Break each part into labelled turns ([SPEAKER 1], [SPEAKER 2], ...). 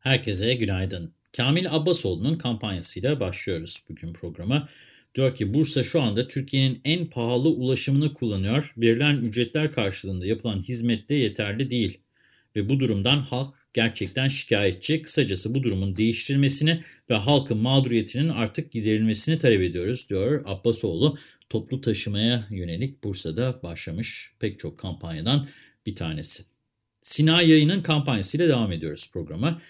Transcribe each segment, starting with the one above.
[SPEAKER 1] Herkese günaydın. Kamil Abbasoğlu'nun kampanyasıyla başlıyoruz bugün programa. Diyor ki Bursa şu anda Türkiye'nin en pahalı ulaşımını kullanıyor. Verilen ücretler karşılığında yapılan hizmet de yeterli değil. Ve bu durumdan halk gerçekten şikayetçi. Kısacası bu durumun değiştirilmesini ve halkın mağduriyetinin artık giderilmesini talep ediyoruz diyor Abbasoğlu. Toplu taşımaya yönelik Bursa'da başlamış pek çok kampanyadan bir tanesi. Sina Yayın'ın kampanyasıyla devam ediyoruz programa.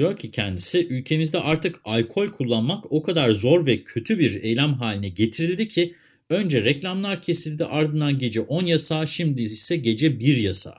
[SPEAKER 1] Diyor ki kendisi ülkemizde artık alkol kullanmak o kadar zor ve kötü bir eylem haline getirildi ki önce reklamlar kesildi ardından gece 10 yasağı şimdi ise gece 1 yasağı.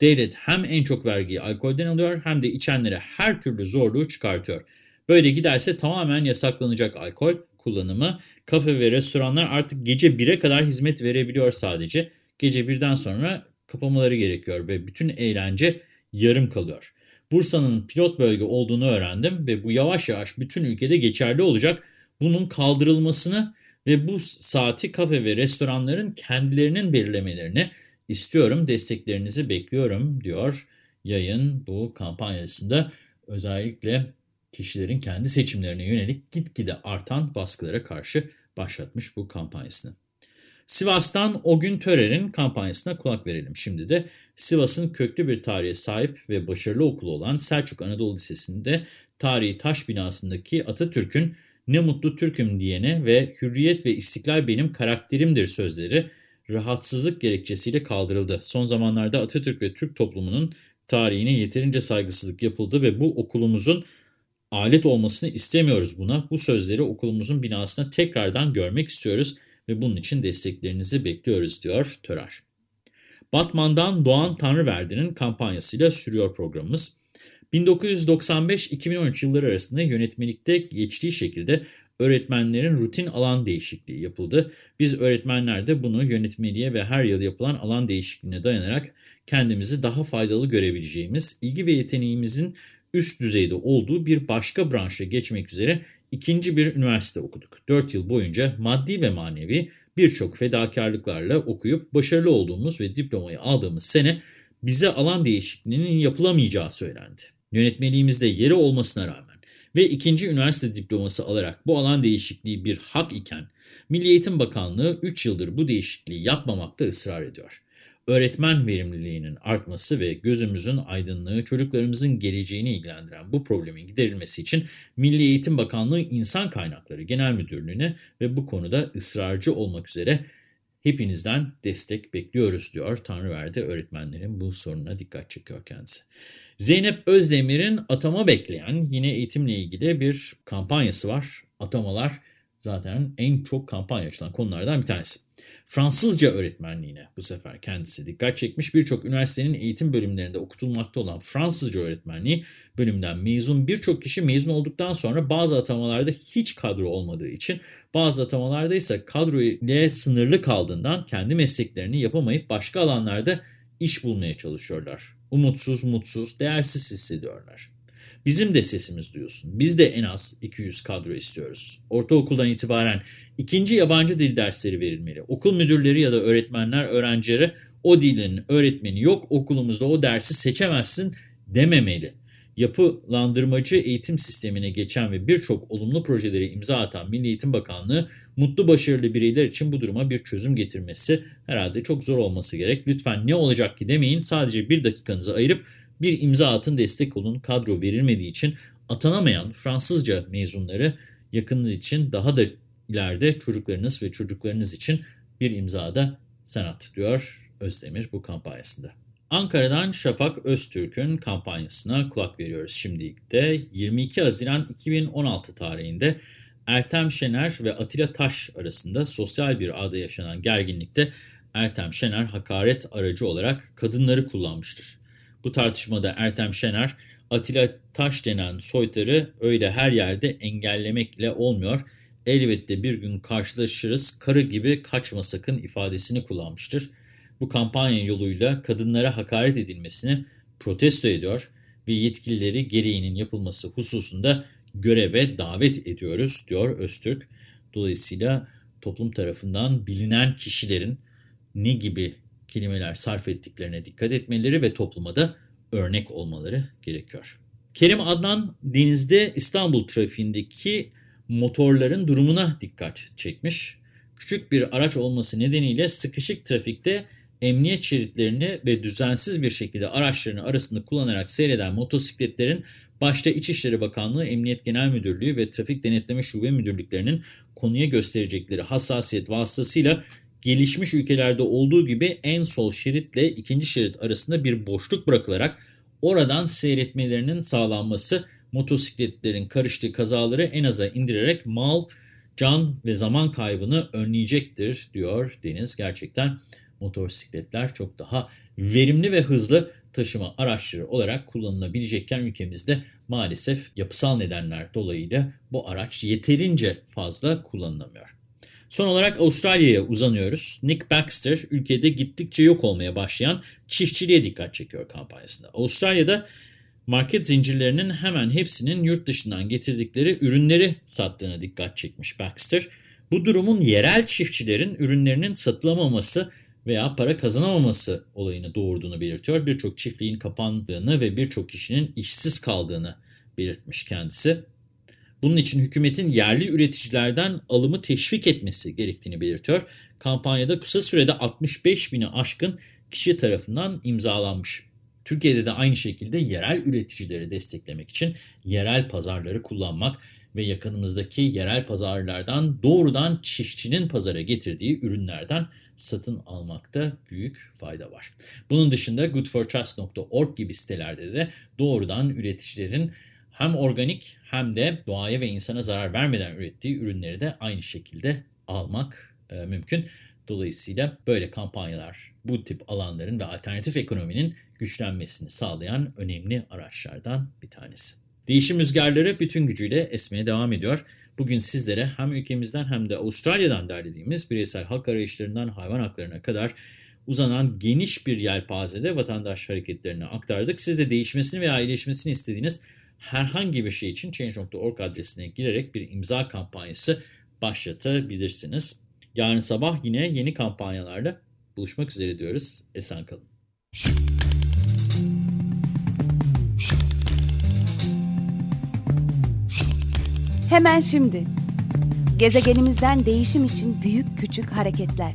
[SPEAKER 1] Devlet hem en çok vergiyi alkolden alıyor hem de içenlere her türlü zorluğu çıkartıyor. Böyle giderse tamamen yasaklanacak alkol kullanımı. Kafe ve restoranlar artık gece 1'e kadar hizmet verebiliyor sadece. Gece 1'den sonra kapamaları gerekiyor ve bütün eğlence yarım kalıyor. Bursa'nın pilot bölge olduğunu öğrendim ve bu yavaş yavaş bütün ülkede geçerli olacak. Bunun kaldırılmasını ve bu saati kafe ve restoranların kendilerinin belirlemelerini istiyorum. Desteklerinizi bekliyorum diyor yayın bu kampanyasında özellikle kişilerin kendi seçimlerine yönelik gitgide artan baskılara karşı başlatmış bu kampanyasını. Sivas'tan O Gün Törer'in kampanyasına kulak verelim şimdi de. Sivas'ın köklü bir tarihe sahip ve başarılı okulu olan Selçuk Anadolu Lisesi'nde tarihi taş binasındaki Atatürk'ün ne mutlu Türk'üm diyene ve hürriyet ve istiklal benim karakterimdir sözleri rahatsızlık gerekçesiyle kaldırıldı. Son zamanlarda Atatürk ve Türk toplumunun tarihine yeterince saygısızlık yapıldı ve bu okulumuzun alet olmasını istemiyoruz buna. Bu sözleri okulumuzun binasına tekrardan görmek istiyoruz ve bunun için desteklerinizi bekliyoruz diyor Törer. Batman'dan Doğan Tanrıverdi'nin kampanyasıyla sürüyor programımız. 1995-2013 yılları arasında yönetmelikte geçtiği şekilde öğretmenlerin rutin alan değişikliği yapıldı. Biz öğretmenler de bunu yönetmeliğe ve her yıl yapılan alan değişikliğine dayanarak kendimizi daha faydalı görebileceğimiz, ilgi ve yeteneğimizin üst düzeyde olduğu bir başka branşa geçmek üzere ikinci bir üniversite okuduk. 4 yıl boyunca maddi ve manevi birçok fedakarlıklarla okuyup başarılı olduğumuz ve diplomayı aldığımız sene bize alan değişikliğinin yapılamayacağı söylendi. Yönetmeliğimizde yeri olmasına rağmen ve ikinci üniversite diploması alarak bu alan değişikliği bir hak iken Milli Eğitim Bakanlığı 3 yıldır bu değişikliği yapmamakta ısrar ediyor öğretmen verimliliğinin artması ve gözümüzün aydınlığı çocuklarımızın geleceğini ilgilendiren bu problemin giderilmesi için Milli Eğitim Bakanlığı İnsan Kaynakları Genel Müdürlüğü'ne ve bu konuda ısrarcı olmak üzere hepinizden destek bekliyoruz diyor Tanrıverdi öğretmenlerin bu sorununa dikkat çekiyor kendisi. Zeynep Özdemir'in atama bekleyen yine eğitimle ilgili bir kampanyası var. Atamalar zaten en çok kampanya açılan konulardan bir tanesi. Fransızca öğretmenliğine bu sefer kendisi dikkat çekmiş. Birçok üniversitenin eğitim bölümlerinde okutulmakta olan Fransızca öğretmenliği bölümünden mezun birçok kişi mezun olduktan sonra bazı atamalarda hiç kadro olmadığı için bazı atamalarda ise kadro ile sınırlı kaldığından kendi mesleklerini yapamayıp başka alanlarda iş bulmaya çalışıyorlar. Umutsuz, mutsuz, değersiz hissediyorlar. Bizim de sesimiz duyulsun. Biz de en az 200 kadro istiyoruz. Ortaokuldan itibaren ikinci yabancı dil dersleri verilmeli. Okul müdürleri ya da öğretmenler öğrencilere o dilin öğretmeni yok okulumuzda o dersi seçemezsin dememeli. Yapılandırmacı eğitim sistemine geçen ve birçok olumlu projeleri imza atan Milli Eğitim Bakanlığı mutlu başarılı bireyler için bu duruma bir çözüm getirmesi herhalde çok zor olması gerek. Lütfen ne olacak ki demeyin sadece bir dakikanızı ayırıp bir imza atın destek olun kadro verilmediği için atanamayan Fransızca mezunları yakınınız için daha da ileride çocuklarınız ve çocuklarınız için bir imzada senat diyor Özdemir bu kampanyasında. Ankara'dan Şafak Öztürk'ün kampanyasına kulak veriyoruz şimdilik de. 22 Haziran 2016 tarihinde Ertem Şener ve Atilla Taş arasında sosyal bir ağda yaşanan gerginlikte Ertem Şener hakaret aracı olarak kadınları kullanmıştır. Bu tartışmada Ertem Şener, Atilla Taş denen soytarı öyle her yerde engellemekle olmuyor, elbette bir gün karşılaşırız, karı gibi kaçma sakın ifadesini kullanmıştır. Bu kampanya yoluyla kadınlara hakaret edilmesini protesto ediyor ve yetkilileri gereğinin yapılması hususunda göreve davet ediyoruz, diyor Öztürk. Dolayısıyla toplum tarafından bilinen kişilerin ne gibi kelimeler sarf ettiklerine dikkat etmeleri ve topluma da örnek olmaları gerekiyor. Kerim Adnan denizde İstanbul trafiğindeki motorların durumuna dikkat çekmiş. Küçük bir araç olması nedeniyle sıkışık trafikte emniyet şeritlerini ve düzensiz bir şekilde araçlarını arasında kullanarak seyreden motosikletlerin başta İçişleri Bakanlığı, Emniyet Genel Müdürlüğü ve Trafik Denetleme Şube Müdürlüklerinin konuya gösterecekleri hassasiyet vasıtasıyla gelişmiş ülkelerde olduğu gibi en sol şeritle ikinci şerit arasında bir boşluk bırakılarak oradan seyretmelerinin sağlanması motosikletlerin karıştığı kazaları en aza indirerek mal, can ve zaman kaybını önleyecektir diyor Deniz. Gerçekten motosikletler çok daha verimli ve hızlı taşıma araçları olarak kullanılabilecekken ülkemizde maalesef yapısal nedenler dolayıyla bu araç yeterince fazla kullanılamıyor. Son olarak Avustralya'ya uzanıyoruz. Nick Baxter ülkede gittikçe yok olmaya başlayan çiftçiliğe dikkat çekiyor kampanyasında. Avustralya'da market zincirlerinin hemen hepsinin yurt dışından getirdikleri ürünleri sattığına dikkat çekmiş Baxter. Bu durumun yerel çiftçilerin ürünlerinin satılamaması veya para kazanamaması olayını doğurduğunu belirtiyor. Birçok çiftliğin kapandığını ve birçok kişinin işsiz kaldığını belirtmiş kendisi. Bunun için hükümetin yerli üreticilerden alımı teşvik etmesi gerektiğini belirtiyor. Kampanyada kısa sürede 65 bini aşkın kişi tarafından imzalanmış. Türkiye'de de aynı şekilde yerel üreticileri desteklemek için yerel pazarları kullanmak ve yakınımızdaki yerel pazarlardan doğrudan çiftçinin pazara getirdiği ürünlerden satın almakta büyük fayda var. Bunun dışında goodfortrust.org gibi sitelerde de doğrudan üreticilerin hem organik hem de doğaya ve insana zarar vermeden ürettiği ürünleri de aynı şekilde almak e, mümkün. Dolayısıyla böyle kampanyalar bu tip alanların ve alternatif ekonominin güçlenmesini sağlayan önemli araçlardan bir tanesi. Değişim rüzgarları bütün gücüyle esmeye devam ediyor. Bugün sizlere hem ülkemizden hem de Avustralya'dan derlediğimiz bireysel hak arayışlarından hayvan haklarına kadar uzanan geniş bir yelpazede vatandaş hareketlerini aktardık. Siz de değişmesini veya iyileşmesini istediğiniz herhangi bir şey için Change.org adresine girerek bir imza kampanyası başlatabilirsiniz. Yarın sabah yine yeni kampanyalarla buluşmak üzere diyoruz. Esen kalın.
[SPEAKER 2] Hemen şimdi. Gezegenimizden değişim için büyük küçük hareketler.